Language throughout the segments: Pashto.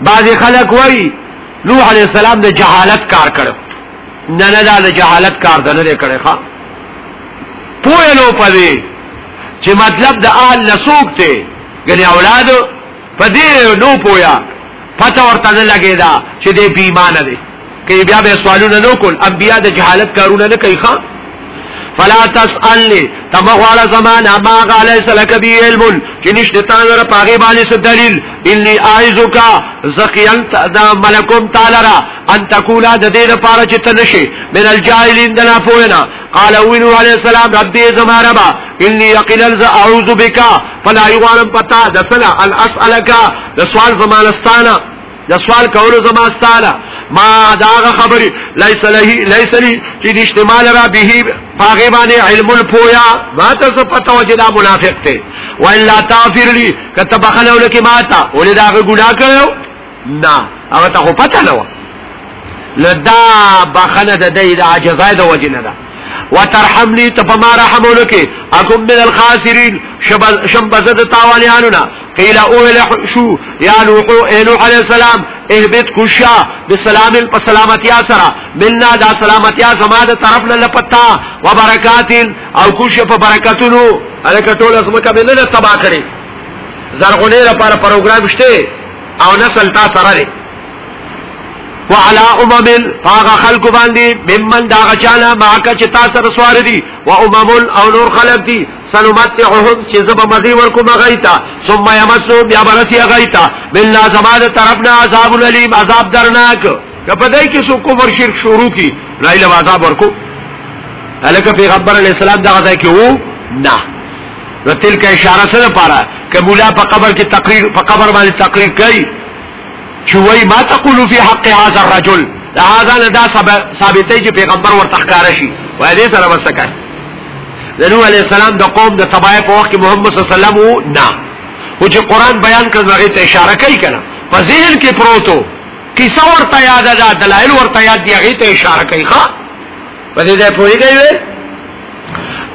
بعضی خلک وای نوح علی السلام د جهالت کار کړو نه نه دا د جهالت کار د نه کړي ښا پوه لو پوي چې مطلب د اهل نسوک ته ګنې اولاد په دې نو پویا پته ورته نه لګیدا چې دې بیمانه دي کې بیا به سوالونه نه کول انبیا د جهالت کارونه نه کوي ښا فلا تسالني تمغواړه زمانہ ما غاله سلک بي علم چې نشته تا غره پاغي باندې څه دلیل اني اعذك زقيان دا ملکم تعالی را ان تقولا د دې لپاره چې تنشي من الجاهلين دنا پوینا قال وینو علی السلام ربي زما ربا اني يقلل ز اعوذ بك فلا يغرم پتا دسنا ان اسالك د سوال زمانستانه د سوال کولو زما ستاله ما داغه خبري ليس له ليس لي چې د استعمال را به پاغه باندې علم الپویا ما ته څه پته و چې دا منافق دی والا تغفر لي کته بخنه ولکه ما ته ولې داغه ګناه کړو نه هغه ته پته نه و لدا بخنه د دې د عجزای د وجه نه ده وترحم لي ته په ما رحم ولکه اكم من الخاسرين شب شب بزد تاوانيانو قیل اولا شو یا نوح اے نوح علیہ السلام اهبت کشا بسلام په سلامتیا سره مننا دا سلامتیا زما د طرف نه لپتا و برکات او کشا په برکاتونو الکه ټول اسمکه به نه تبا کړي زرغونه لپاره پروګرام شته او نسل تا سره لري وعلى امم فاغ خلق باندې ممن دا غچانا معك چې تاسو سره سوار دي و امم او نور خلق دي سنمتعهم چې زب مزي ورکو مغیتا ثم يمسو بیا برسی غیتا بلا زمانه طرفنا عذاب الیم عذاب درناک کپدای کې سو کفر شرک شروع کی لا اله عذاب ورکو الکه پیغمبر علی السلام دا ځای کې وو نه نو تلک اشاره سره پاره کبولا په قبر کې تقریر په قبر باندې تقریر کوي چې وای ما تقول فی حق هذا الرجل دا هاذا نه دا ثابتې چې پیغمبر ورته ښکار شي وای دې سره وسکه د نوح علی السلام د قوم د تبعه په وخت کې محمد صلی الله علیه وسلم وو نه او چې قران بیان کړ هغه ته اشاره کوي کنه په ذهن کې پروتو کیسه ورته یاد ده دلایل ورته یاد دی هغه ته اشاره کوي ښا په دې ځای پوهیږئ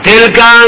تلکان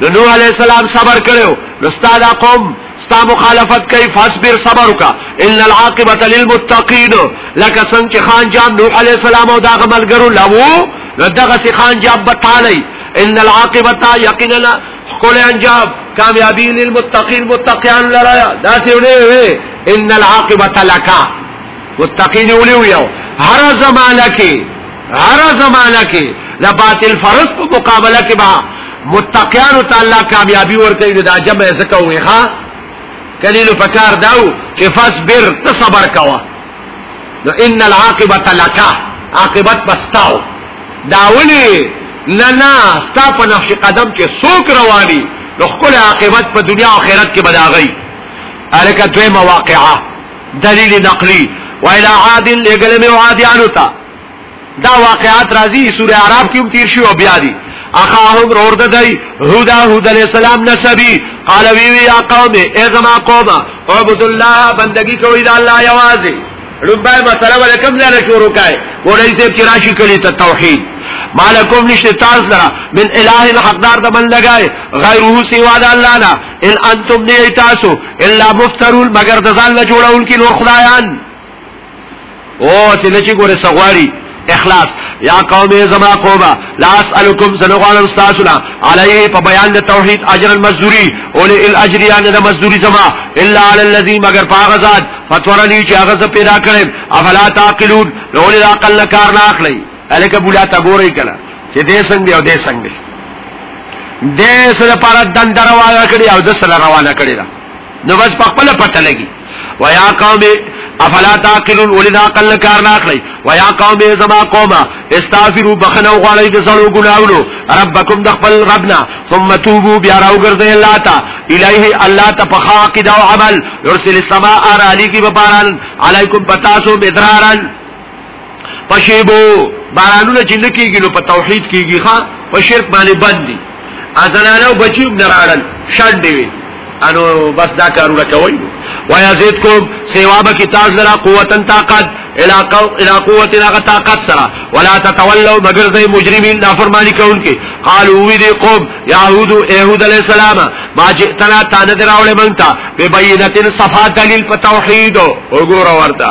نو نوح علیہ السلام صبر کړو نو استاد قوم ستا مخالفت کوي فاصبر صبر وکا ان العاقبه للمتقین لك سنچ خان جام نوح علیہ السلام او دا غملګرو لو دغه سي خان جام بتالی ان العاقبه یقینا کول انجام کامیابی للمتقین متقیان لرا دا سی وی ان العاقبه لك متقین اولیو یو هر زمانہ کې هر زمانہ کې د باطل فرض په مقابله کې با متقیان تعالی کامیابی ورته د عجب زکه وي ها کلیل پکار داو چې فصبر تصبر کوا نو ان العاقبه لك عاقبت بستاو داولی نه نه ستا په نقش قدم کې سوک رواني نو خپل عاقبت په دنیا او آخرت کې بداغي الکه دوی مواقعه دلیل نقلی ویلا عادن لګل می عادیانو ته دا واقعات راځي سوره عرب کې هم تیر شي او بیا دي اخاهم رورد دی هودا هود علیہ السلام نسبی قال وی وی یا قوم ازما قوم عبد الله بندگی کوي دا الله یوازې ربای مسله ولکم نه شروع کای ولای دې چې راشي کړي ته توحید مالکم نشته تاسو لرا من اله الحقدار د بندګای غیره سوا د الله نه ان انتم نه تاسو الا مفترون مگر د ځان له جوړون کې نور خدایان او چې نه چې ګوره سغواري اخلاص یا قوم زما قوما لا اسالکم سنغوانم استاسنا علی په بیان د توحید اجر المزدوری اول الاجر یان د مزدوری زما الا علی الذی مگر پاغه ذات فتورنی چې هغه پیدا کړم افلا تعقلون لول عقل کار نه اخلي الکه بولا تا ګورې کړه چې دې څنګه او دې څنګه دې سره پارا دن دروازه کړی او د سره روانه کړی دا نو بس په خپل پته لګي ويا قوم افلا تاقلون ولنا قل کار ناخلی ويا قوم زما قومه استغفروا بخنو غړی د سړو ګناونو ربکم د خپل ربنا ثم توبوا بیا راو ګرځي الله تا الیه الله ته فخاق دا عمل يرسل السماء علیکی وباران علیکم بتاسو بدرارن پشیبو بارانونه چې نکیږي نو په توحید کېږي ښا په شرک باندې باندې ازنانو بچیو نراړل شړ دی انو بس دا کارونه کوي ويزيدكم سوا بکی تاز لرا قوتا طاقت الى قوت لغا طاقت سرا ولا تتولوا مگر زي مجرمين لا فرمانی کون کی قالو وی دی قوم یهود یهود علیہ السلام ما جئتنا تاندر اول منتا ببینتن صفا دلیل په توحید وګور ورتا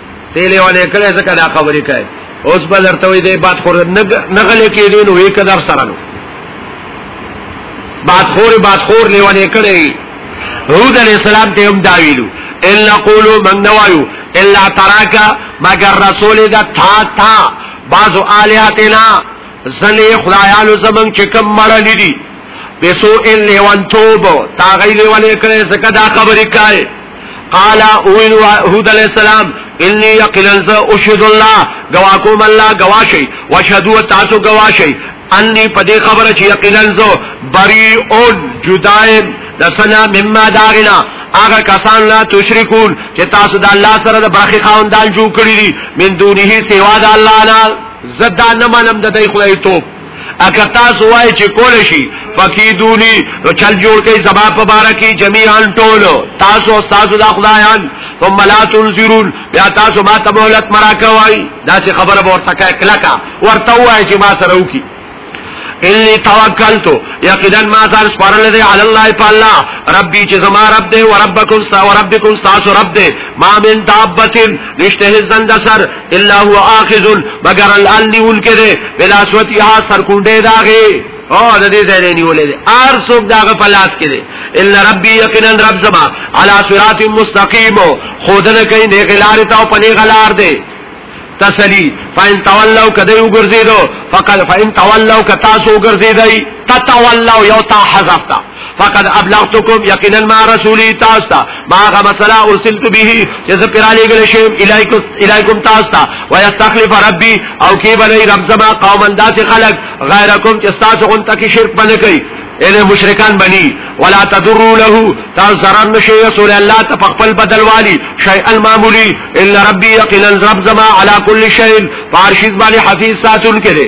تیلې ولې کړې ځکه دا خبرې کوي اوس به درته وي دې باد خور نه غلې کې دې نو یک در سره نو باد خور باد خور لیوانې کړې هود علیہ السلام ته هم دا ویلو الا قولو من نوایو الا تراکا مگر رسول دا تھا تھا بازو آلیاتنا زنی خدایانو زمن چې کم مړلی دي بسو ان لیوان توب تا غیلی ولی کړی زکه دا خبرې کوي قال اویل هود علیہ السلام انی یقینا ز اشهد الله گواکم الله گواشی واشهدوا تاسو گواشی انی پدې خبره چې یقینا ز بری او جدای د سنا مما داغنا هغه کسان لا تشریکون چې تاسو د الله سره د برخي خاوندان جوړ کړی دي من دونه سوا د الله نه زدا نه منم د دې خدای توپ اکه تاسو وای چې کول شي فقیدونی نو چل جوړ کړي زما په بار کې جميعا ټول تاسو او تاسو د خدایان ثم لا تنذرون بیا تاسو ما ته مهلت مرا کوي دا چې خبره به ورته کوي کلکا ورته وای چې ما سره وکی انی توکلتو یقینا ما ځان سپارل دی علی الله په الله ربي چې زما رب دی او ربکم ستا او ربکم تاسو رب دی ما من دابتن نشته زند سر الا هو اخذ مگر الان نیول کړي بلا سوتیا سر کونډه داغه او د دې ځای نه نیولې دي ار څوک داغه پلاس کړي الا ربي یقینا رب زما على صراط مستقيم خودل کوي نه غلار ته او پني غلار دي تسلی فاین تولوا کدی وګرځیدو فقال فاین تولوا کتاسو وګرځیدای تتولوا یو تا حذفتا فقد ابلغتكم یقینا ما رسولی تاستا ما غا مسلا ارسلت به جز پر علی گل شیم الایکم الایکم تاستا ويستخلف ربي او کی بنی رب زما قوما داس خلق غیرکم چې تاسو غون تک شرک بنه کوي اله مشرکان بني ولا تضروا له تاسو zarar نشي رسول الله ته خپل بدل والی شيء المعمولي الا ربي يقين رب زما على كل شيء فارشد باندې حفيظ ساتون کړي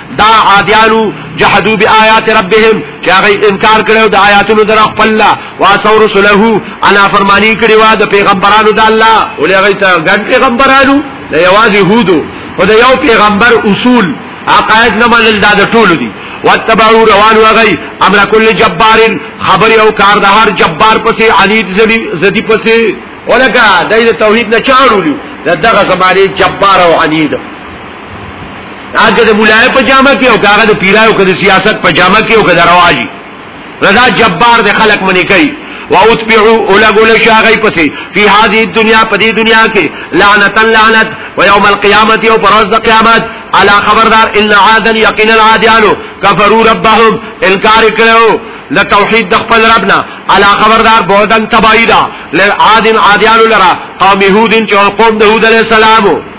دا عادیانو جحدو بی آیات ربهم چې هغه انکار کړو د آیاتونو در خپل الله واسو رسوله انا فرمانی کړي وا د پیغمبرانو د الله ولې هغه ته ګڼ پیغمبرانو د یوازې هودو او د یو پیغمبر اصول عقاید نه منل دا د ټولو دي واتبعوا روان وغي امر كل جبار خبر او کار د هر جبار پسې عنید زدی زدی پسې ولکه د توحید نه چاړو دغه زماره جبار او عنید هغه د مولای په جامه کې او هغه د پیرای او د سیاست په جامه کې او د رواجی رضا جبار د خلق منی کوي واتبعوا اولغول شاغی پسې فی هذه الدنيا پدې دنیا کې لعنت لعنت ويوم القيامه او پرز د قیامت علا خبردار ان عادا یقینا عادیانو کفروا ربهم انکار کړو لتوحید د خپل ربنا علا خبردار بودن تبایدا لعاد عادیانو لرا قوم یهود چې قوم د هود علی السلام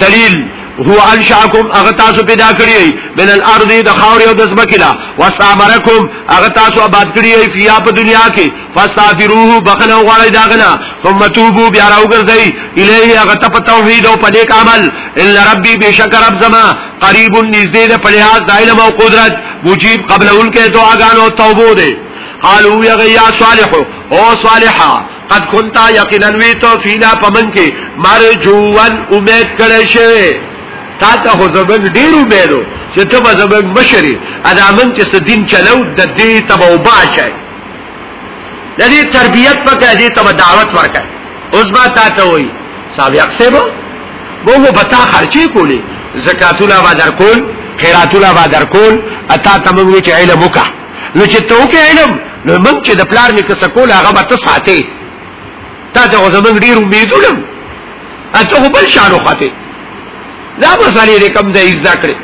دلیل هو انشاکم اغه تاسو پیدا کړی من الارض د خاور او د زمکلا واستعمرکم اغه تاسو آباد کړی فیا په دنیا کې فاستغفروه بخنه غواړی داغنا ثم توبو بیا راوګرځي الیه اغه ته توحید او پدې عمل الا ربی بشک رب زما قریب نږدې ده په لحاظ د علم او قدرت مجیب قبل ان کې دعاګانو توبو ده قالو یا غیا صالح او صالحا قد کنتا یقینا وی تو فینا پمن کې مر جوان امید کړی شوی تا ته خو زمنګ ډیر امیدو چې ته به زمنګ مشری ادا من چې سدین چلو د دې تبو باشه د دې تربیت پکې دې تبو دعوت ورکړي اوس با تا ته وای سابق سیبو وو بتا خرچي کولی زکاتونه با درکول خیراتونه با درکول اتا تموي چې علم وکړه نو چې ته وکې علم نو موږ چې د پلار نیکه سکول هغه به ته ساتې تا ته خو زموږ ډېر امیدونه ته خو بل شان وختې دا مسالې دې کم ځای زده کړې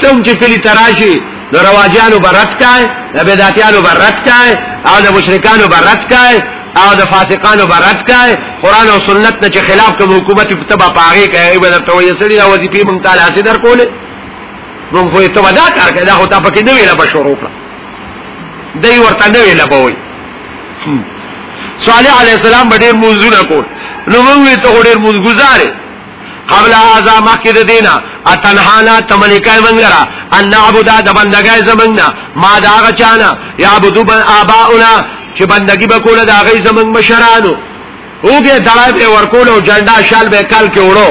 ته هم چې کلي ته راشي نو رواجانو به رد کړې د بدعتیانو به رد کړې او د مشرکانو به رد کړې او د فاسقانو به رد کړې قرآن او سنت نه چې خلاف کوم حکومت په تبه پاغې کوي به درته وایي سړي دا وظیفې مونږ تعالی سي درکولې نو خو ته ودا کار کړه دا خو تا پکې نه ویل په شروع کړه دای ورته نه ویل په وای صالح علی السلام ډېر منځونه کول نو موږ ته ډېر منځ گزارې قبل هذا مخکې د دینا اتنهانا تملکای منګرا ان نعبد د بندګای زمنګنا ما دا هغه چانا یعبدو بن اباؤنا چې بندګي به کوله دا هغه زمنګ مشرانو اوګه دړای په ورکول او جنډا شال به کال کې وړو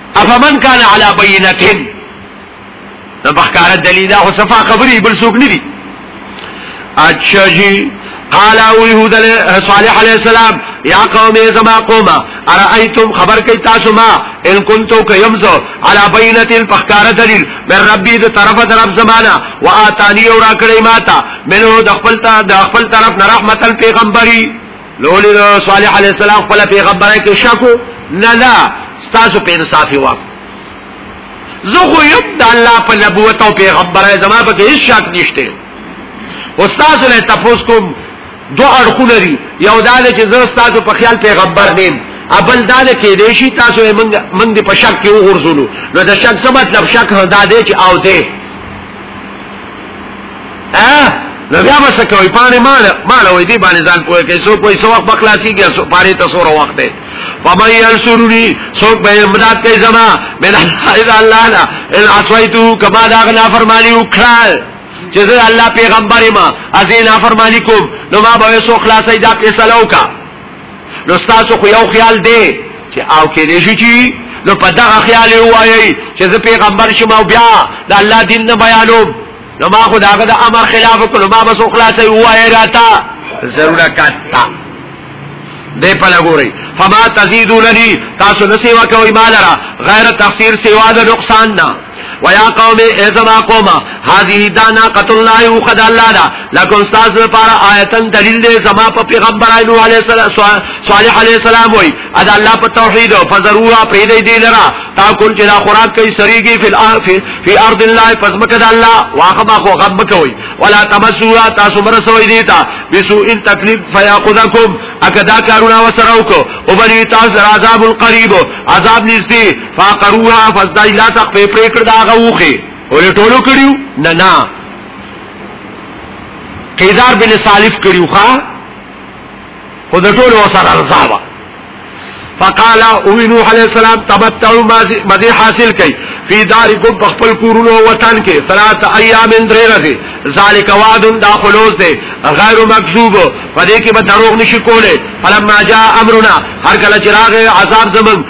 افمن کان علی بینتهم نو بخکار دلیل دا خو صفا خبرې بل څوک نه دي اچھا جی قال او يهود صالح عليه السلام يا قوم زما قوم ارايتم خبر کوي تاسو ما ان كنتو كيمزو على بينه فخكار دليل من ربي ذ طرف طرف زمانہ واتاني اور اکړی ماتا منو د خپل د خپل طرف نه رحمتن پیغمبري لولی نو صالح علیہ السلام خپل پیغمبر کې شکو نه نه تاسو په انصافي واف زه خو یم د الله په نبوت او پیغمبرای زما په هیڅ شک نشته استاد له تاسو کوم دو اړخونه دي یو دا چې زه استاد په خیال پیغمبر نیم ابل دا نه کې دی شي تاسو موږ موږ په شک کې وګرځولو نو دا شک څه مطلب شک دا دی چې او دی ها نو بیا به څه کوي پانه مال مال وې دی باندې ځان پوهه کوي څو کوئی څو وخت بخلاصي کې څو پاره ته سور وخت دی فمن ينصرني سوک به امداد کوي زما من اذا الله لا ان عصيته كما دا غنا فرماني وکړه چې زه الله پیغمبر ما ازي نا فرماني کوم نو ما به سو خلاصي دا فیصله وکړه نو تاسو خو یو خیال دی چې او کې دې شي چې نو په دغه خیال وایي چې زه پیغمبر شم او بیا د الله دین نه بیانوم نو ما خو داغه د امر خلاف کړو ما بس خلاصې وایي راته ضرورت کاته دې په لګوري فما تزيدونني تاسو نسیوا کوي مالرا غیر تفسیر سیوا د نقصان نه ويا قوم ازما قوم هذه دانا قتل الله وقد الله دا لكم استاذ لپاره آیتن دلیل دی زما په پیغمبر علیه علیه السلام صالح علیه السلام وای ادا الله په توحید او فزروا پرې دی لرا تا کول چې دا خوراک کوي سریږي فی الارض فی ارض الله فزمک د الله واخما خو غب کوي ولا تمسوا تاسو برسوي دي تا بسو ان تکلیف فیاخذکم اکدا کارونه وسره وکړو او بلی تاسو عذاب القریب عذاب نږدې فقروها فزدای لا تخ په پریکړه دا غوخه ولې ټولو کړیو نه نه قیدار بن سالف کړیو ښا خود ټولو سره رضاوا فقال او نوح علیہ السلام تبتعوا مزی حاصل کئ فی دارکم بخپل کورونو وطن کې ثلاث ایام درې ورځې ذالک وعد دا خلوص دی غیر مکذوب پدې کې به دروغ نشي کوله فلما جاء امرنا هر کله چې راغی عذاب زمون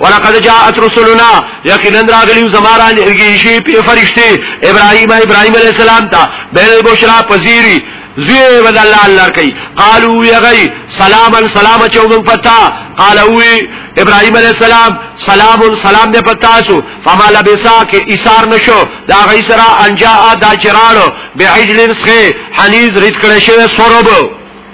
ولقد جاءت رسلنا یقینا راغلی زمارا لږی شي په فرشتي ابراهيم ابراهيم عليه السلام ته بل بشرا پذيري زوی ود الله الله کوي قالو یغی سلام سلام چوغم پتا قالو ابراهيم عليه السلام سلام سلام دې پتا سو فما لبسا کې ایثار نشو دا غي سرا انجا دا چرالو بعجل سخه حنیز رید کړه شوی سورب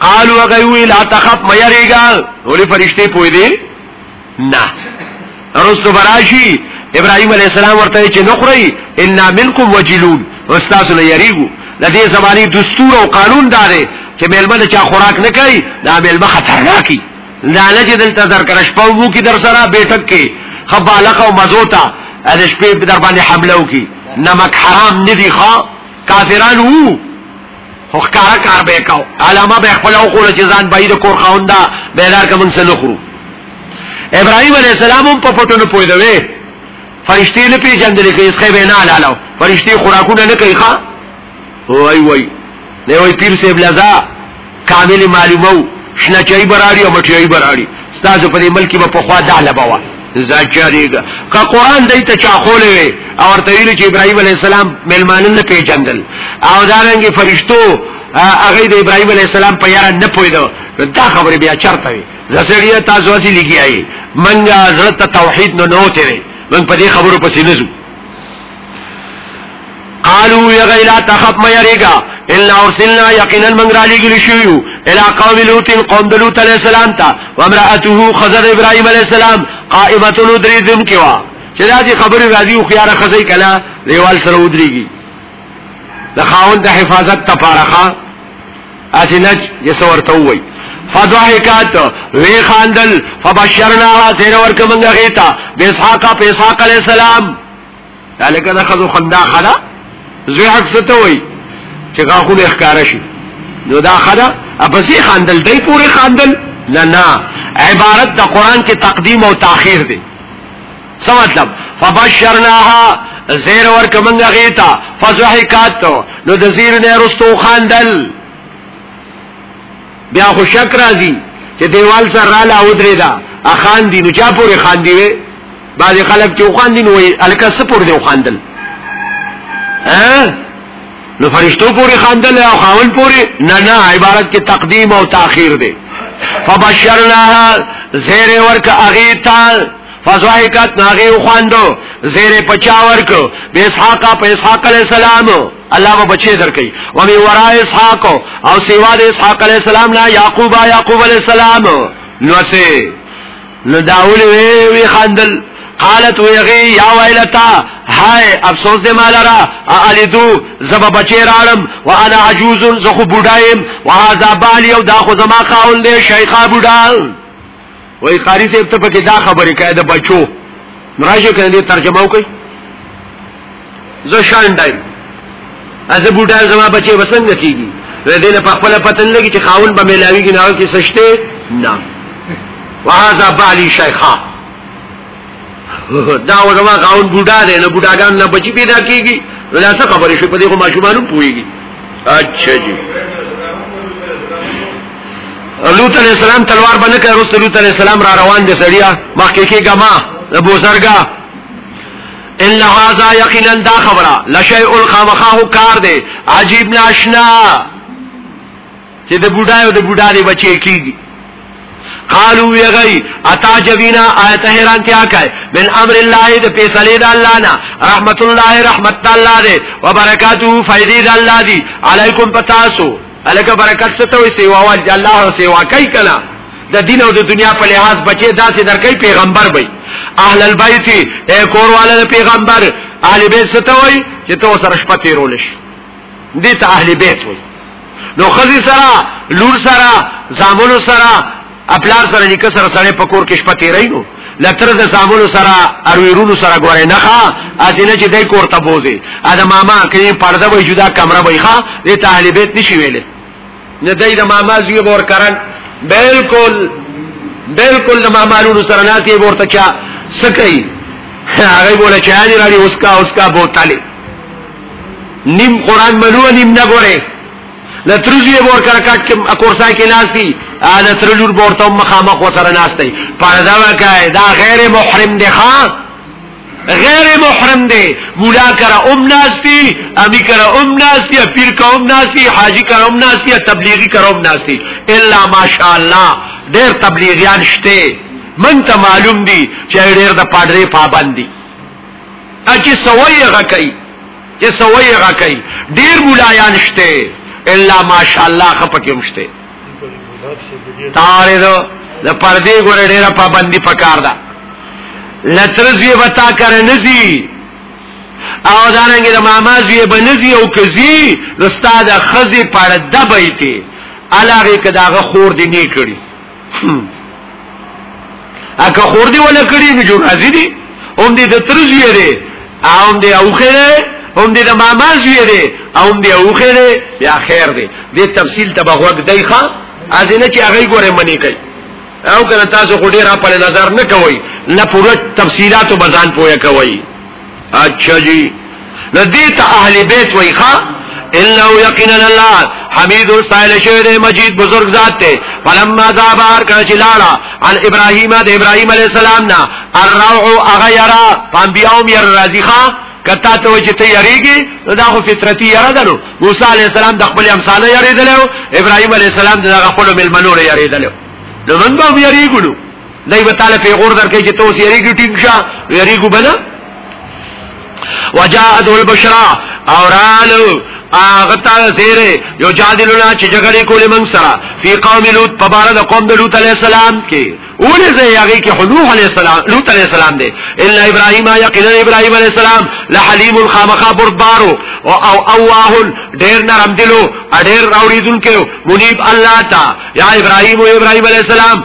قال وغيوي لا تخف ما يريغا ولي فرشتي پوي دي نه رسو براشي ابراهيم عليه السلام ورته چې نخري ان منكم وجلون واستاذ لا يريغو لدې زماني دستور او قانون دار چې ملمن چا خوراک نه کوي دا ملمه خطرناکي لاله چې دلته درکړ شپو کې در سره بیٹک کې خبالق او مزوتا د شپې در باندې حمله وکي نمک حرام ندي ښا کافران وو خو ښکارا کار به کاو علامه به خپل او خور چې ځان بای د کور خاوندا به لار کوم څه نه خورو ابراهيم عليه السلام هم په پټو نه پوي دوي فرشتي نه پیژندل کې اسخه به نه لاله فرشتي خوراکونه نه کوي ښا وای وای نه وای پیر سیب لزا کامل معلومو شنه چای براری او مټیای براری ستاسو په دې ملک کې په خوا داله بوا ځاچاریګه که قران دای ته چا خولې وي او ورته ویل چې ابراهيم عليه السلام ملمانن نه پیژندل او دا رنګ فرشتو هغه د ابراهيم عليه السلام په یاره نه پویدو دا خبره بیا چرته وي زسړی تاسو اسی لګیایي منګه حضرت توحید نو نو ته من په دې خبرو پسې نه قالو یا غیلا تخف ما یریگا ان ارسلنا یقینا من را لګل شو الى قوم لوط قوم لوط علیہ السلام تا وامراته خزر ابراهیم علیہ السلام قائمه درې دم کوا چې دا چې خبره راځي خو یاره خزې کلا دیوال سره ودرېږي د خاوند د حفاظت تپارخه اسنج یسورته وای فضحکات وی خاندل فبشرنا سینور کمنګ غیتا بیسحاق په اسحاق علی السلام دا لکه دا خزو خندا خدا زوی حق سته وای چې غاخو نه ښکارا شي نو دا خدا اپسې خاندل دای پورې خاندل نه نه عبارت د قران کې تقدیم او تاخير دی څه مطلب فبشرناها زیر ور کمنګه غیتا فزحکات نو د زیر نه رستو خاندل بیا خو شک راځي چې دیوال سره را لا ودرې دا اخان دی نو چا پورې خان دی وي بعضی خلک چې وخاندي نو الکه سپور دی وخاندل ها نو فرشتو پوری خاندل او خاون پوری نه نه عبارت کې تقدیم او تاخير دی فبشرناها زیر ورک اغیتا فزوائکت ناغی خواندو زیر پچا ورک بی اسحاقا پی اسحاق علیہ السلام الله به بچی درکې و می ورا اسحاق او سیوا د اسحاق علی السلام نه یعقوب یعقوب علی السلام نو سه نو داول وی وی خندل قالت ویغی یا ویلتا های افسوس دې مال را الیدو زب بچی راړم وانا عجوز زخو بډایم وهذا بالی او دا خو زما قاول دې شیخا بډا وای قاری صاحب ته پکې دا خبرې کړه د بچو راځي کنه ترجمه وکړي زه شانډای از بوډا زما بچي وسنګ کیږي ردی نه په خپل پتن لګي چې خاون به ملاوي کې نه کې سشته نه وهذا بالي شيخا دا و زما خاون بوډا دی نه بوډاګان نه بچي پیدا کیږي ولا څه خبرې شي په دې خو ماشومان پويږي اچھا جی لوط علیہ السلام تلوار باندې کړ رسول لوط علیہ السلام را روان دي سړیا مخکې کې ګما د بوزرګا ان هاذا یقینا دا خبره لشیء الخامخه کار دی عجیب ناشنا چې د بډایو د بډاري بچی کیږي قالو یغی اتا جبینا آیت حیران تیا کای من امر الله د فیصله د الله نه رحمت الله رحمت الله دې وبرکاتو فیضی د الله دی علیکم پتاسو الګ برکت څه ته وي سیوا وال الله سیوا کوي کنا د دین او د دنیا په لحاظ بچي داسې درکې پیغمبر وي اهل البیت اے کور والا پیغمبر اهل بیت څه ته وي چې تو سره شپه تیرول شي دې ته اهل بیت وي نو خزي سره لور سره زامنو سره خپلار سره دې کسر سره په کور کې شپه تیرې نو لتر د زامنو سره ارویرونو سره ګورې نه ښا اسینه چې دای کور ته بوزي اده ماما کې پرده وي جدا کمره وي ښا دې طالب بیت نشي ویلې نه دای د ماما زیو بور کرن بالکل بالکل د مامالونو سره نه کې ورته چا سکي هغه بوله چا نه راړي اوس کا اوس کا بوتاله نیم قران منو نیم نه ګوره د ترزوی بور کرکټ کې کورسا کې ناس دي د ترلور بور ته مخامخ وسره ناس دي پردا وکای دا غیر محرم دی ښا غیر محرم دی مولا کرا ام ناس دي امی کرا ام ناس دي پیر کا ام ناس دي حاجی کرا ام ناس دي تبلیغی کرا ام ناس دي الا ماشاءالله ډېر تبلیغیان شته من ته معلوم دي چې ډېر د پادری پابند دي اچي سوي غکای چې سوي غکای ډیر مولایان شته الا ماشاءالله خپکه مشته تارې دو د پردې ګور ډیره پابندي پکار ده لترزوی وتا کرنزی او دارنګ د ماما زوی بنزی او کزی استاد خزی پرده بیتی علاوه کداغه خور دی نه کړی اکه خور دی ولا کړی به جوړ ازي دي هم دې د ترزي لري هم دې اوخره هم دې د ماما زی لري هم دې اوخره یا خیر دی دې تفصیل تبغوګ دی ښا ازنه چې هغه ګوره منی کوي او کنه تاسو خو ډیر په نظر نه کوي نه پوره تفصيلات بزان پوهه کوي اچھا جی نو دیتا اهل بیت وای ښا انه یقینا الله حمید استایل شوی دی مجید بزرگ ذات دی فلما ذاب هر کله چې لاړه عن ابراهیم د ابراهیم علی السلام نه الروع اغه یرا پامبیاو میر راضی ښا کتا ته وجه ته یریږي نو دا خو فطرتي یره ده نو موسی علی السلام د خپل امثال یریدل ابراهیم علی السلام د خپل ملمنور یریدل نو من به یریګلو دای به تعالی پیغور درکې چې توس یریږي ټیک شه یریږي بنا وجاءت البشرا اورالو اغتا زیره یو جادلونا چې جګړه کولې من سره فی قوم لوط په بار د قوم د لوط علی السلام کې اولې زه یغی کې حلوح علی السلام لوط علی السلام دی الا ابراهیم یقینا ابراهیم علی السلام لحلیم الخامخه بردبارو او او اواه ډیر نرم دلو ډیر راوړیدونکو منیب الله تا یا ابراهیم او ابراهیم علی السلام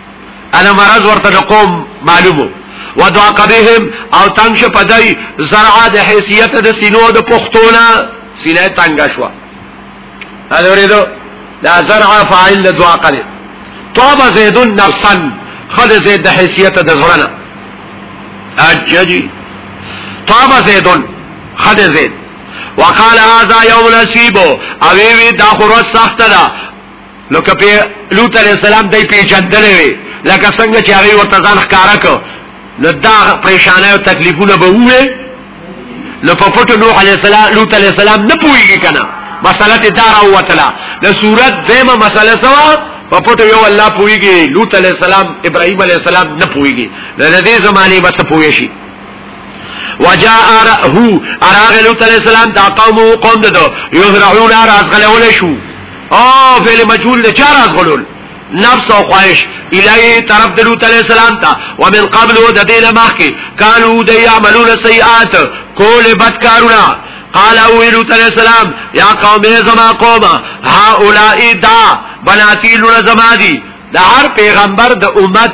انا مرض ورته د قوم معلومو ودعق بهم او تنگ شو پدای زرعا د حیثیت د سینو د پختونا سینه تنگ شو هذا ورېدو دا زرعا فاعل د دعا قره طاب زید نفسا خد زید د حیثیت د زړه اججی طاب زید خد زید وقال هذا يوم نصيب او وی دا خو سخت ده نو کپی لوط علیہ السلام دای پیچندل وی لکه څنګه چې هغه ورته ځان ښکارا کو نو دا پریشانه او تکلیفونه به وې نو په پټو نوح علیہ السلام لوط علیہ السلام نه پویږي کنه مسله ته دار او وتلا د صورت دیمه مسله سوا په پټو یو الله پویږي لوط علیہ السلام ابراهیم علیہ السلام نه پویږي د دې زمانه بس پوی شي وجاء هو اراغ لوط علیہ السلام دا قوم قوم دو یزرعون راز غلول شو او فعل مجهول د چار از غلول نفس او خواهش الیه طرف د لوط علی السلام ته ومن قبل د دین مخکی کانو د یعملون سیئات کول بدکارونه قال او لوط علی السلام یا قوم زما قوم هؤلاء دا بناتی لون زما دی د هر پیغمبر د امت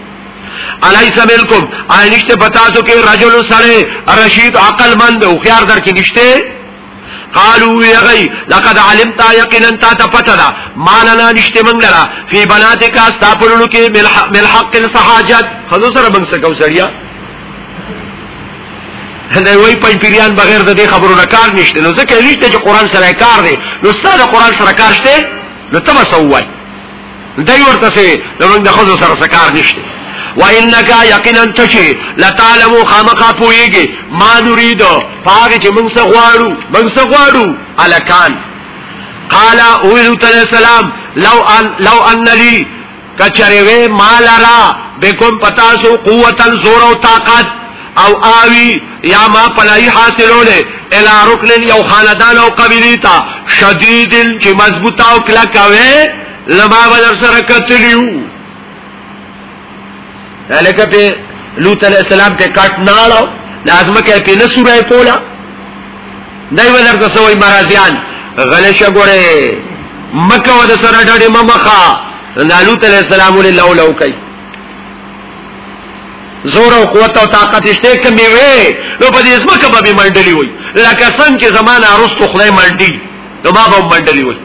الیس ملکم آینشت بتاسو کې رجل سره رشید عقل مند او خيار در کې نشته قالو یغی لقد علمتا یقینا تا تپتدا مالنا نشته منګرا فی بناتک استاپلو کې ملحق الصحاجت خذو سره بنګ سکو سړیا دا وی پنځ پیران بغیر د دې خبرو نه کار نشته نو ځکه لیکته چې قران سره کار دی نو ستاسو قران سره کار شته نو تم سوای دای ورته سي زمونږ د خزو سره سکار نشته وانك يقينا تشي لتعلم خامخا پويږي ما نريد پاګه چې موږ څه غواړو موږ څه غواړو الکان قال اولو تعالی السلام لو ان لو ان لي کچره مال را بكم پتاسو قوتا زور او طاقت او آوی یا ما پناهی حاصلوله الى رکن یو خاندان او قبیلی تا شدید چې مضبوطه او کلکوي لما بدر سره کتلیو لکه په لوط علیہ السلام ته کټ ناړو لازم کې په نسوره کولا دای بدر ته سوې مرزیان غلش ګوره مکه ود سره ډډې ممخه لوط علیہ السلام له لو لو کوي زور او قوت او طاقت شته کمی وي نو په دې ځمکه به منډلي وي لکه څنګه چې زمانه ارستو خدای منډي نو ما به منډلي وي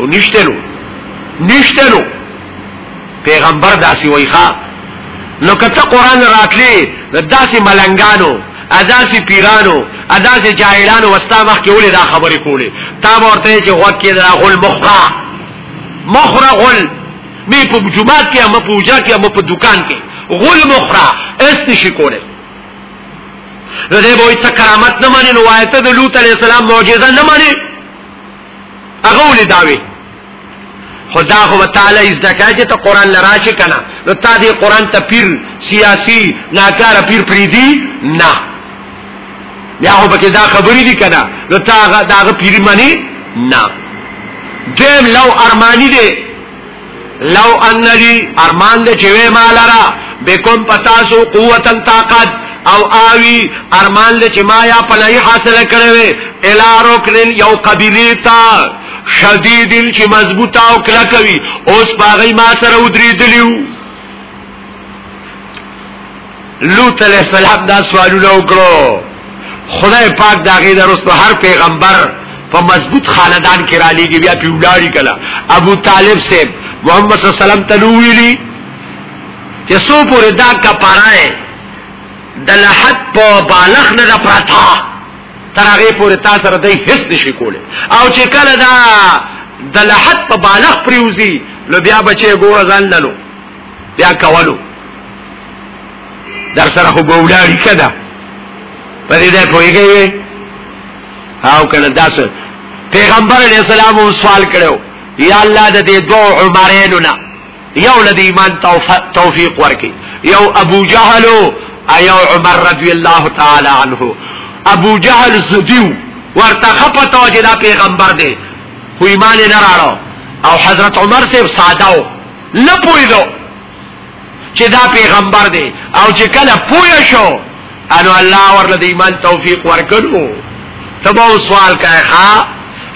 او نشته نو نشته نو پیغمبر داسي وي ښا نو کته قران راتلی داسي ملنګانو اداسي پیرانو اداسي جاهلانو وستا مخ کې ولې دا خبرې کولې تا ورته چې وخت کې دا غول مخرا مخرا غول مې په جمعات کې هم په وجا کې هم په دکان کې غول مخرا اس نشي کوله نو دې وای ته کرامت نه مانی نو وای ته د لوط علی السلام معجزه نه مانی هغه ولې داوي خدا خو تعالی از دکای چې ته قران لراشه کنه نو تا دې قران ته پیر سیاسی ناکار پیر پریدي نه بیا هو بکې دا خبرې دي کنه نو تا هغه دا پیری مانی نه دیم لو ارمانی دې لو ان لی ارمان دې چې وې ما لرا بكم پتاسو قوتا طاقت او آوی ارمان دې چې ما یا پلای حاصل کړې وې الا رکن یو قبیلی تا شدیدن چې مضبوطه او کلکوي اوس باغی ما سره ودرې دلیو لوط علیہ السلام دا سوالونه وکړو خدای پاک دا غي درسته هر پیغمبر په مضبوط خاندان کې را لېږي بیا پیوډاری کلا ابو طالب سے محمد صلی الله علیه وسلم تلویلی چې سو پورې دا کپارای د لحد په بالغ نه پراتا تر هغه پورې تا سره دای هیڅ نشي کوله او چې کله دا د لحد په بالغ پریوزی لو بیا بچي ګور ځان لالو بیا کولو در سره خو ګولاړی کده په دې ده پويږي او کنه داس پیغمبر علی السلام سوال کړو یا الله د دې دوه عمرینو نه یو لدی ایمان توفیق ورکي یو ابو جهل او یو عمر رضی الله تعالی عنه ابو جهل زدیو ورته خپتو چې دا پیغمبر دی خو ایمان نه راړو او حضرت عمر سے ساده نه پویدو چې دا پیغمبر دی او چې کله پوی شو انو الله ورله د ایمان توفیق ورکړو تبو سوال کای ها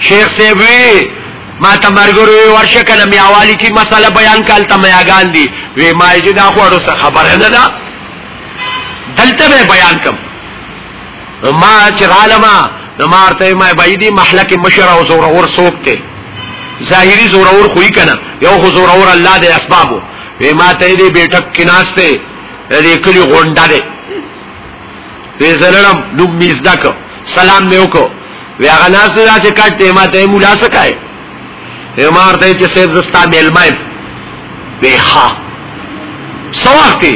شیخ سی وی ما تمرګرو ورشه کله میاوالی کی مسله بیان کال ته میاګان دی وی ما چې دا خوړو څه خبره نه ده دلته بیان کوم نو ما چې غالما نو ما ارته ما بيدي محلک مشر او زور اور سوک ته ظاهري زور اور خوې کنه یو خو زور اور الله دې اسبابو وې ما ته دې بیٹک کیناسته دې کلی غونډه دې وې زلړم نو میزدک سلام مې وکړ وې هغه ناس دې چې کټه ما ته مولا سکای یې ما ارته چې سید زستا ملمای وې ها سوختي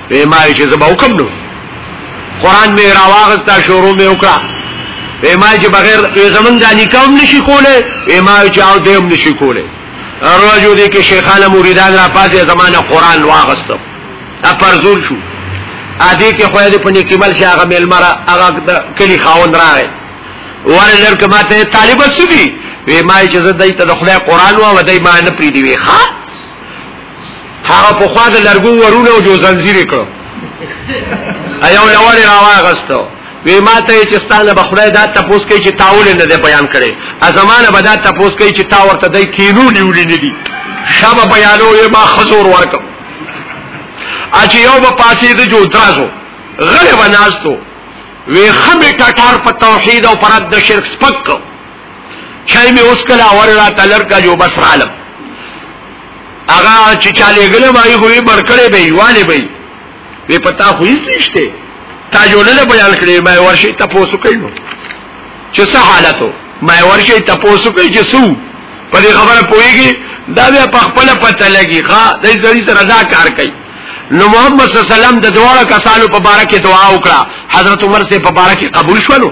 وی ما چې زبا وکم نو قران مې راواغستا شروع مې وکړه وی ما چې بغیر زمون د نکاح نشي کوله وی ما چې او دیم نشي کوله روزو دي کې شیخانه مریدان را پاتې زمانه قران واغستو اپرزول شو ا دې کې خو دې په نکمل شي هغه مل مرا هغه کلی خاوند راغی ورلر کما ته طالب سدي وی ما چې زه دای ته د خدای قران او دای ما نه پری دی وی ها هغه په خوا د لرګو ورونه او جو زنجیر کړو ایو لوړ راوا غستو وی ما ته چې ستانه بخړای دا تاسو کوي چې تاول نه دی بیان کړي ا زمانه به دا تاسو کوي چې تا ورته دای کینو نیولې نه دي شابه بیانو یې ما خزور ورکم اچ یو په پاسې د جو درازو غلې وناستو وی خمه ټټار په توحید او پرد د شرک سپک چای می اوس کلا ور را تلر کا جو بس عالم هغه چې چاله ګل وای خو یې برکړې به واله به وی پتا خو هیڅ نشته تا جو نه بیان کړې ما ورشي تاسو کوي نو چې څه حالتو ما ورشي تاسو کوي چې سو په دې خبره پويږي دا بیا په خپل پته لګي ښا د ځړي سره دا کار کوي نو محمد صلی الله علیه وسلم د دوه کسانو په باره کې دعا وکړه حضرت عمر سے په باره کې قبول شولو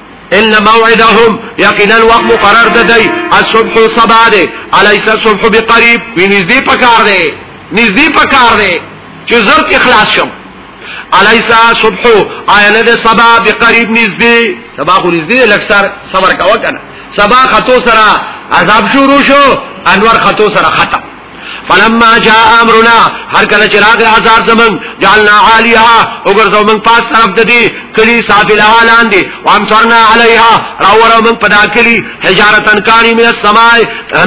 ان موعدهم یقینا وقت مقرر ده دی الصبح صبا ده الیس الصبح بقریب وی نږدې پکار ده نږدې پکار ده چې زر اخلاص شم الیس الصبح آیا نه ده صبا بقریب نږدې صبا خو نږدې لکثر صبر کاوه کنه صبا خطو سره عذاب شروع شو انور خطو سره ختم فلما جاء امرنا هر کله چې راغی عذاب زمون جعلنا عاليها وګرځو موږ پاس طرف د دې کلی سافله لاندې وامطرنا عليها راورو موږ پدا کلی حجارتن کاری من السماء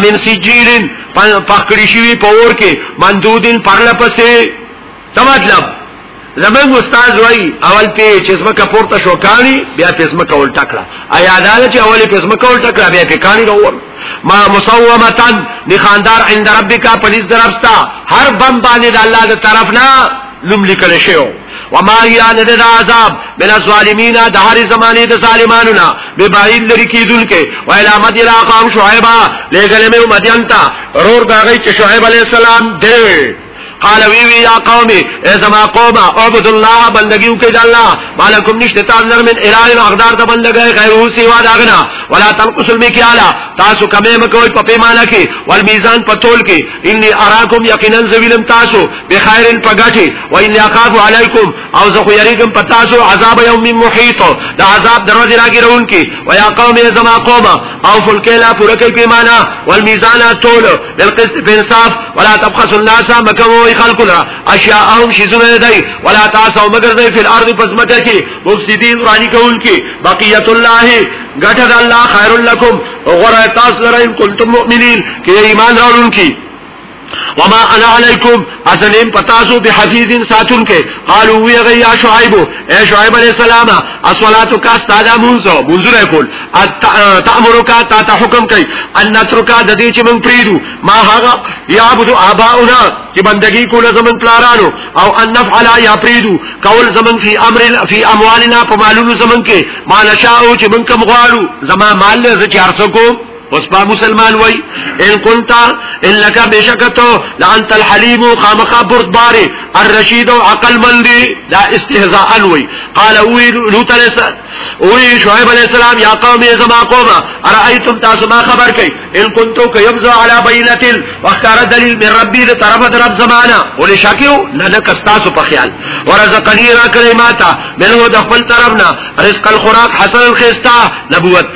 من سجيل پخکړی شوی پور کې مندودین پرلپسې څه مطلب زمنګ استاد وای اول په چشمه کا پورته شو کانی بیا په چشمه کا الټا کړه ایا دا چې اول په چشمه کا الټا کړه بیا په کانی راوړ ما مسومتن نخاندار عند ربک پنځ درفتا هر بم باندې د الله د طرف نه لوم لیکل شوی وما هي ان د عذاب بل الظالمین د هر زمانه د ظالمانو نه به باید لري کیدل کې ویل امد را قوم شعیبا لګل مې مدین تا رور داږي چې شعیب علی السلام دی قال وی وی یا قوم ای زما قوم اعبد الله بندگی وکړه د الله مالکم نشته تاسو نر من اله اقدار ته بندګی غیر هو سیوا داغنا ولا تنقصوا المکیال تاسو کمه مکوئ په پیمانه کې ول میزان په تول کې انی اراکم یقینا ذویلم تاسو بخیر پغټی و انی اخاف علیکم او زه خو یریګم پتا سو عذاب یوم محیط دا عذاب دروازه راګی رون کی و یا قوم زما قوم او فلکلا پوره کوي پیمانه والمیزان تول للقسط بانصاف ولا تبخسوا الناس مکوي خلقنا اشیاءهم شذونه دی ولا تاسو مگر دی فی الارض پسمکه کی مفسدین رانی کون کی بقیت الله غټه الله خیر لکم غره تاسو لره ان کنتم مؤمنین کی ایمان راولون کی وما انا علیکم اسنیم پتاسو بحفیظ ساتون کې قالو وی غی یا شعیب اے شعیب علیہ السلام الصلاۃ کا استاد منزو منزره کول تامرک تا ته حکم کوي ان نترک د دې چې موږ پریدو ما هغه یعبد اباؤنا چې بندگی کوله زمون پلارانو او ان نفعل یا پریدو کول زمون فی امر فی اموالنا په مالونو زمون کې ما نشاء چې موږ کوم غواړو زما مال زه چې ارسکو اوس په مسلمان وای ان كنت انك بشکتو لانت الحليم خامخ بردبار الرشيد عقل من دي دا استهزاء وای قال وی لوط عليه السلام وی شعيب عليه السلام يا قوم يا زما قوم ارايتم تاسو ما خبر کئ ان كنت كيبز على بينه واختار دليل من ربي ده طرف در رب زمانہ ولې شاکیو نه نه کستاسو په خیال ورزقني را کړی ماته منه د خپل طرفنا رزق الخراق حسن الخستا نبوت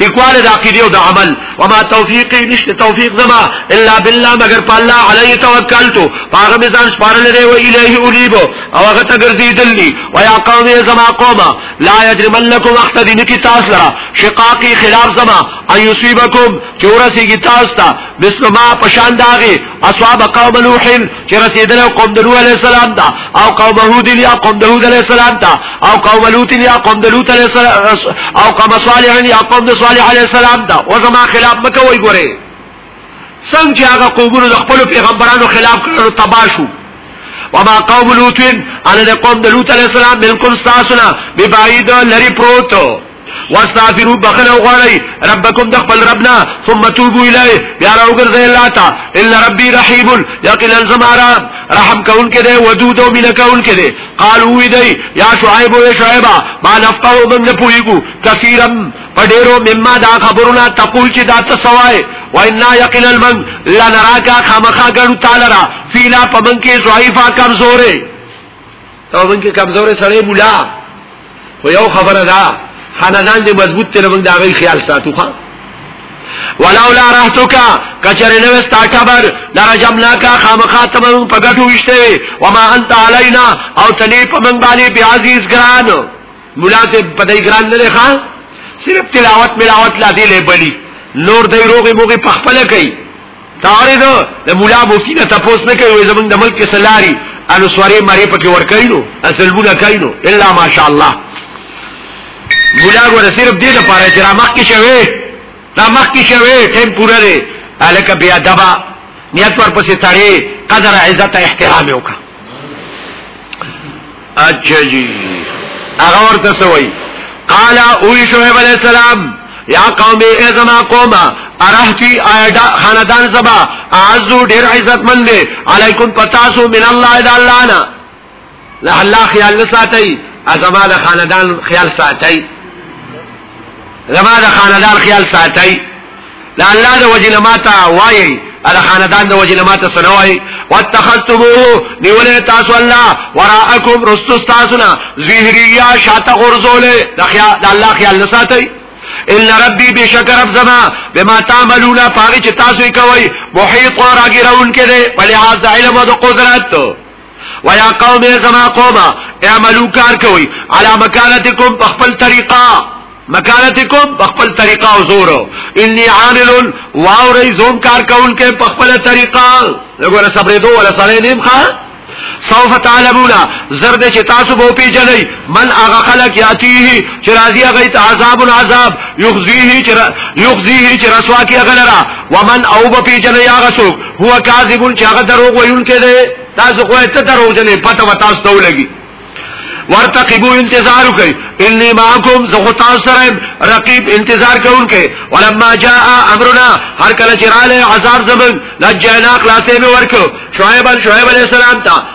تکواله د عقیده او د عمل وما توفیقی نشته توفیق زما الا بالله مگر په الله علی توکلت هغه می ځان سپارل لري و الیه الیب او هغه ته ګرځیدل دي و یا قوم زما قومه لا یجرمنکم احتدی نکی تاسو لرا شقاقی خلاف زما ایصيبکم چورسیږي تاسو ته مثل ما پشان داغه اصحاب قوم نوح چې رسیدل قوم درو علی السلام دا او قوم هود یا قوم داوود علی السلام دا او قوم لوط یا قوم لوط علی السلام او قوم صالح یا قوم صالح علی السلام دا او زما خلاف مکه وای ګوره څنګه چې هغه قومونو د خپل پیغمبرانو خلاف کړو تباشو وما قوم لوط ان قوم لوط علی السلام بالکل تاسو نه ببعید لری پروتو واستغفروا بخنه وغواړي ربکم د خپل ربنا ثم توبوا الیه بیا راوګرځي الله تا ان ربي رحیم یقینا زمارا رحم کون کې دی ودود او مینه کون کې دی قالو وی دی یا شعیب او شعیبا ما نفقه من نه پویګو کثیرم پډیرو مما دا خبرونه تقول چې دا څه سوای وإنا يقين المن لنراك خامخا غنو تعالی را فينا پمن کې ضعيفا کمزورې ته مونږه کمزورې سړې مولا خو یو خبره ده خاندان دې مضبوط تر مونږ دا غي خیال ساتو ښا ولولا رحتک کچره نو استاټبر لرجمنا کا خامخا تمن پګټو وشته وما انت علینا او تنی په من باندې بیا عزیز ګران مولا ته پدای ګران نه لري ښا صرف تلاوت ملاوت لا دی له بلی نور دی روغي موغي پخپل کوي تاوري دو د مولا مفتی نه تاسو نه کوي زمونږ د ملک سلاری انو سواري مری پکې ور کوي نو اصل بونه کوي نو الا ماشاءالله مولا ګور صرف دې لپاره چې را مخ کې شوی دا مخکې شوی ټیم پوره دی الک بیا دبا نیت ور پسې تړې قدر عزت احترام وکا اچھا جی هغه ورته سوئی قال او شعیب علیہ السلام یا قوم ای زما قوم ارحتی آیدا خاندان زبا اعزو ډیر عزت مند علیکم پتاسو من الله الا الله لا الله خیال نه ساتي ازما د خاندان خیال ساتي زما د خاندان خیال ساتي لا الله د وجه نه ماته وایي ال خاندان د وجه نه ماته سنوي واتخذتموه نیولې تاسو الله وراءکم رستو تاسونا ظهریا شاته غرزوله د خیال د الله خیال نه ساتي ان ربي بشکر رب زما بما تعملون فاغی چې تاسو یې کوي محیط او راګیرون کې ده په لحاظ د علم او د قدرت ويا قوم زما قوم اعملو کار کوي على مكانتكم بخپل طريقه مکانتکم بخپل طریقه او زور انی عامل واو ری زوم کار کون کې بخپل طریقه وګوره صبر دوه ولا سره نیم ښه سوف تعلمون زرد چې تاسو به پیژنئ من هغه خلق یاتیه چې راضی هغه ته عذاب العذاب یخزیه چې یخزیه چې رسوا کی هغه لرا ومن او به پیژنئ هغه څوک هو کاذبون چې هغه دروغ ویونکي دي تاسو خو ته دروغ جنې پته و تاسو ته ولګي ورتقبو انتظار کوي اني معكم زه خو تاسو سره رقيب انتظار کوونکي ولما جاء امرنا هر کله چې رااله عذاب زمون لجنا خلاصې به ورکو شعیب شعیب علیہ السلام ته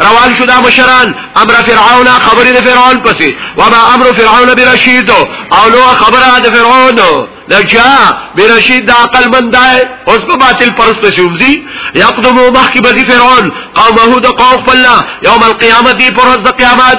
روان شو دا مشران امر فرعون خبرې د فرعون پسې وما امر فرعون برشید او لو خبره د فرعون لجا برشید د عقل مند دی اوس په باطل پرست شومزي یقدم مخک بذی فرعون قومه د قوم فلا یوم القیامت پر ورځ د قیامت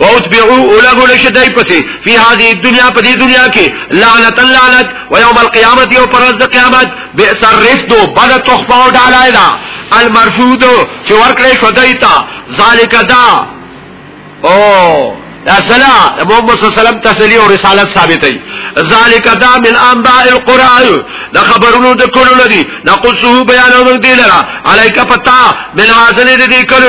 واتبعوا اولغوا لشدای پسې فی هذه الدنيا په دې دنیا کې لعنت اللعنت ويوم القيامه یو پر ورځ قیامت بئس الرفد بد تخفا او ډالای دا المرفود چې ورکړې شو دایتا ذالک دا او اصلا محمد صلی الله علیه وسلم تسلی او رسالت ثابتې ذالک دا من انباء القران دا خبرونو د کولو لري نقصه بیانو موږ دی لرا الیک پتا بل حاصل دې کولو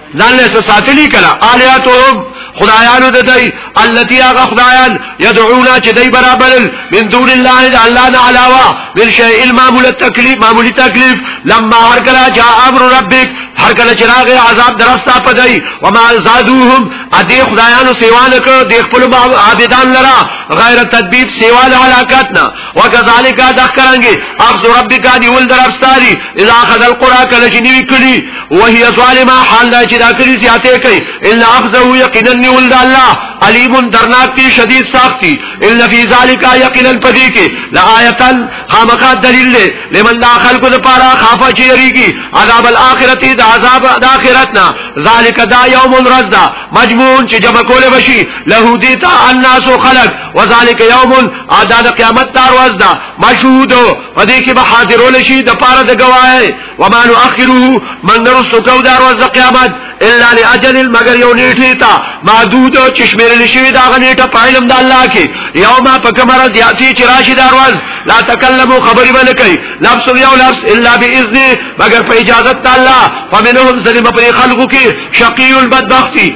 ځان له ساتلی کلا الیاتهم خدایانو د دی التي هغه خدایان يدعونا چې دی برابر من دون الله د الله نه علاوه من شيء المعمول التکلیف معمولی تکلیف لما هر کلا جاء امر ربک هر کله چې راغی عذاب درستا پدای و ما زادوهم ادي خدایانو سیوانه کړ د خپل عابدان لرا غیر تدبیب سیوال علاقاتنا وکذالک دخرنګي اخذ ربک دی ول درفستاری اذا اخذ القرى کله چې نیوی کړي وهي ظالمه حال دا چې دا کړي سیاته کوي ان اخذه یقینا نیول د الله علیم درناک کی شدید ساختی ان فی ذلک یقینا پدی کې لا آیتن خامخا دلیل له لمن دا خلق د پاره خافه چې یریږي عذاب الاخرته د عذاب د اخرتنا ذالک دا یوم الرزدا مجموع چې جمع کول بشي له دې تا الناس خلق وذالک یوم ادا د قیامت تار واز دا مشهود پدې کې به حاضرول شي د پاره د گواهه وما نؤخره من نرسو کو دار واز د قیامت الا لاجل مگر یو نیټه تا محدود او چشمیرل شي دا غنیټه پایلم د الله کې یوم پکمر دیاتی چې راشي دار واز لا تکلمو خبري ونه کوي لفظ یو لفظ الا باذن مگر په اجازه تعالی فمنهم سلم پر خلقو کې شقی البدبختی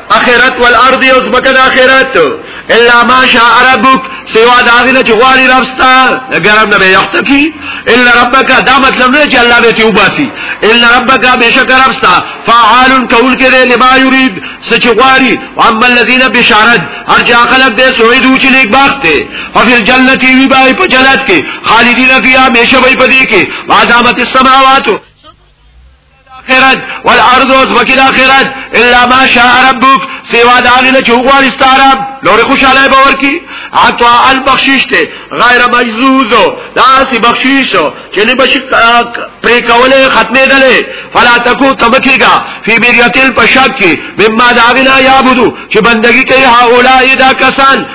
اخرت والارض او زمکه د اخرت الا ما شاء ربک سوا دا غنه چې غواړي ربستا ګرم نه یخت کی الا ربک دا مطلب نه چې الله به ته وباسي الا ربک بشک ربستا فعال کول کې لما یرید سچ غواړي اما الذين بشارت ارجع خلق دې سویدو چې نیک باغ ته ففي الجنه وی بای په جنت کې خالدین فیها همیشه وي پدې کې ما دامت السماوات اخرت والارض اوس وکیل اخرت الا ما شاء ربک سیوا دا نه چوغوار استعرب لور خوشاله باور کی عطا البخشش ته غیر مجزوز دا سی بخشش چې نه بش پرې کوله ختمه دله فلا تکو تبکیگا فی بیرتل پشک کی مما داغنا یعبدو چې بندگی کوي هؤلاء دا کسان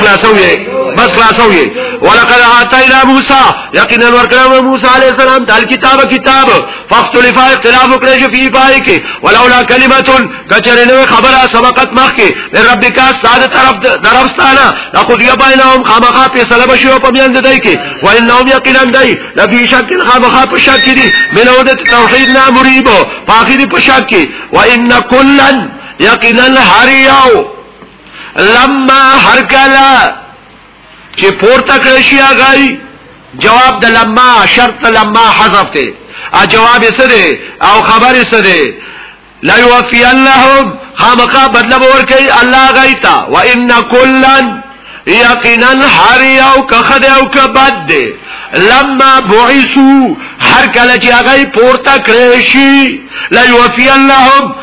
خلاصو یې بس خلاصو یې ولقد اتینا موسی یقینا ورکړو موسی علی السلام د کتاب کتاب فاختلف اختلاف وکړي چې په پای کې ولولا کلمتون کچره نو خبره سبقت مخ کې د رب کا استاد طرف درفستانه اخذ یبینهم خامخا په سلام شو په میان دای کې و انهم یقینا دای لفی شک خامخا په شک کې دي ملوده توحید نه مریبو په اخر په شک کې و ان کلن یقینا هر یو لما هر کلا چې پورته کړی شي هغه جواب د لما شرط لما حذف ته ا جواب سره او خبر سره لا يوفي اللهم خامقا بدل ور کوي الله غيتا وان كلن یقینا هر یو که خدای او که بد دی لما بعثو هر کله چې هغه پورته کړی شي لا يوفي اللهم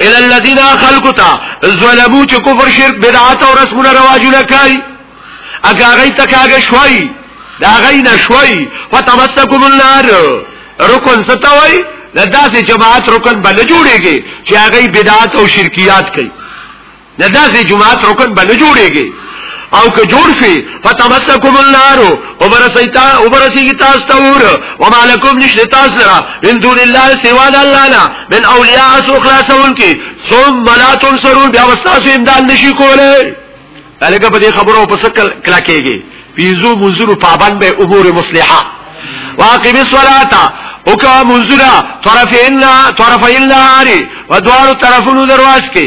الى الذين خلقوا تا ظلموا چې کفر شرک بدعات او رسمونه رواجونه کوي اګه هغه ته کاږه شوي دا غي نه شوي فتمسكم النار رکن ستوي دا داسې جماعت رکن بل جوړيږي چې هغه بدعات او شرکيات کوي نه داسې جماعت رکن به نه جوړيږي او که جوړ شي فتمسکم النار وبرسیتا وبرسیږي تاسو ته ور وما لكم نشته تاسو را من دون الله سوا د الله نه من اولیاء سو خلاصون کی ثم لا تنصرون بیا واستاسو امداد نشي کوله الګه په دې خبرو په سکل کلا کېږي پیزو منظور پابند به امور مصلحه واقم الصلاه وکا منظور طرف الا طرف الا هاري ودوار طرفونو درواز کې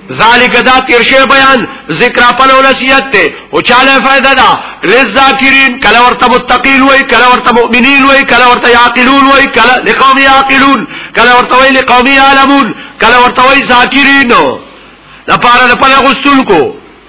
ذالک دا تیر شی بیان ذکر په نصیحت ته او چاله فائدہ دا للذاکرین کله ورته متقین وای کله ورته مؤمنین وای کله ورته یاقلون وای کله لقوم یاقلون کله ورته وای لقوم یعلمون کله ورته وای ذاکرین لپاره لپاره غسل کو